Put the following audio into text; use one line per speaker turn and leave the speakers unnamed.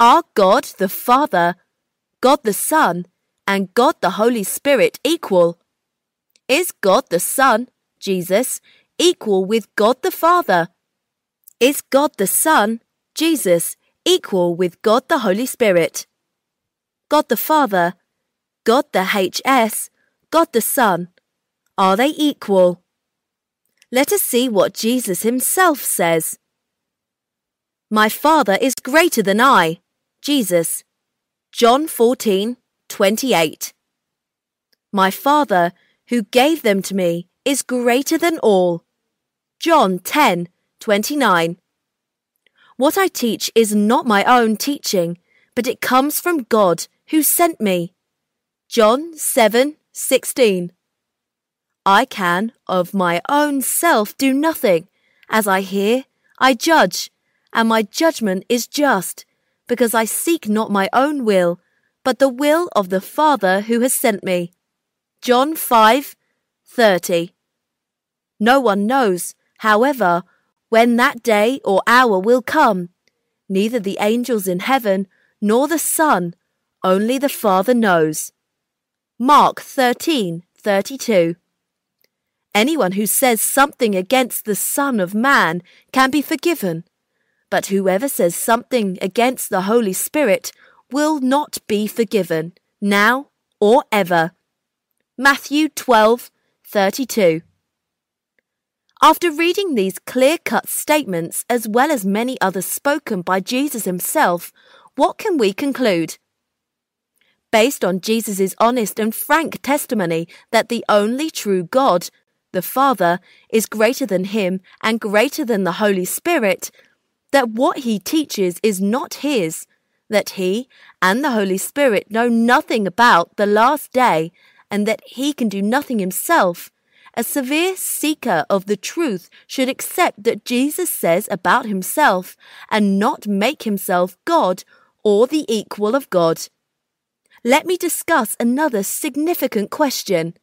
Are God the Father, God the Son, and God the Holy Spirit equal? Is God the Son, Jesus, equal with God the Father? Is God the Son, Jesus, equal with God the Holy Spirit? God the Father, God the HS, God the Son, are they equal? Let us see what Jesus himself says. My Father is greater than I, Jesus. John 14, 28. My Father, who gave them to me, is greater than all. John 10, 29. What I teach is not my own teaching, but it comes from God who sent me. John 7, 16. I can of my own self do nothing. As I hear, I judge, and my judgment is just, because I seek not my own will, but the will of the Father who has sent me. John 5 30. No one knows, however, when that day or hour will come, neither the angels in heaven nor the Son, only the Father knows. Mark 13 32. Anyone who says something against the Son of Man can be forgiven, but whoever says something against the Holy Spirit will not be forgiven, now or ever. Matthew 12:32. After reading these clear-cut statements as well as many others spoken by Jesus himself, what can we conclude? Based on Jesus' honest and frank testimony that the only true God the Father, is greater than him and greater than the Holy Spirit, that what he teaches is not his, that he and the Holy Spirit know nothing about the last day, and that he can do nothing himself, a severe seeker of the truth should accept that Jesus says about himself and not make himself God or the equal of God. Let me discuss another significant question.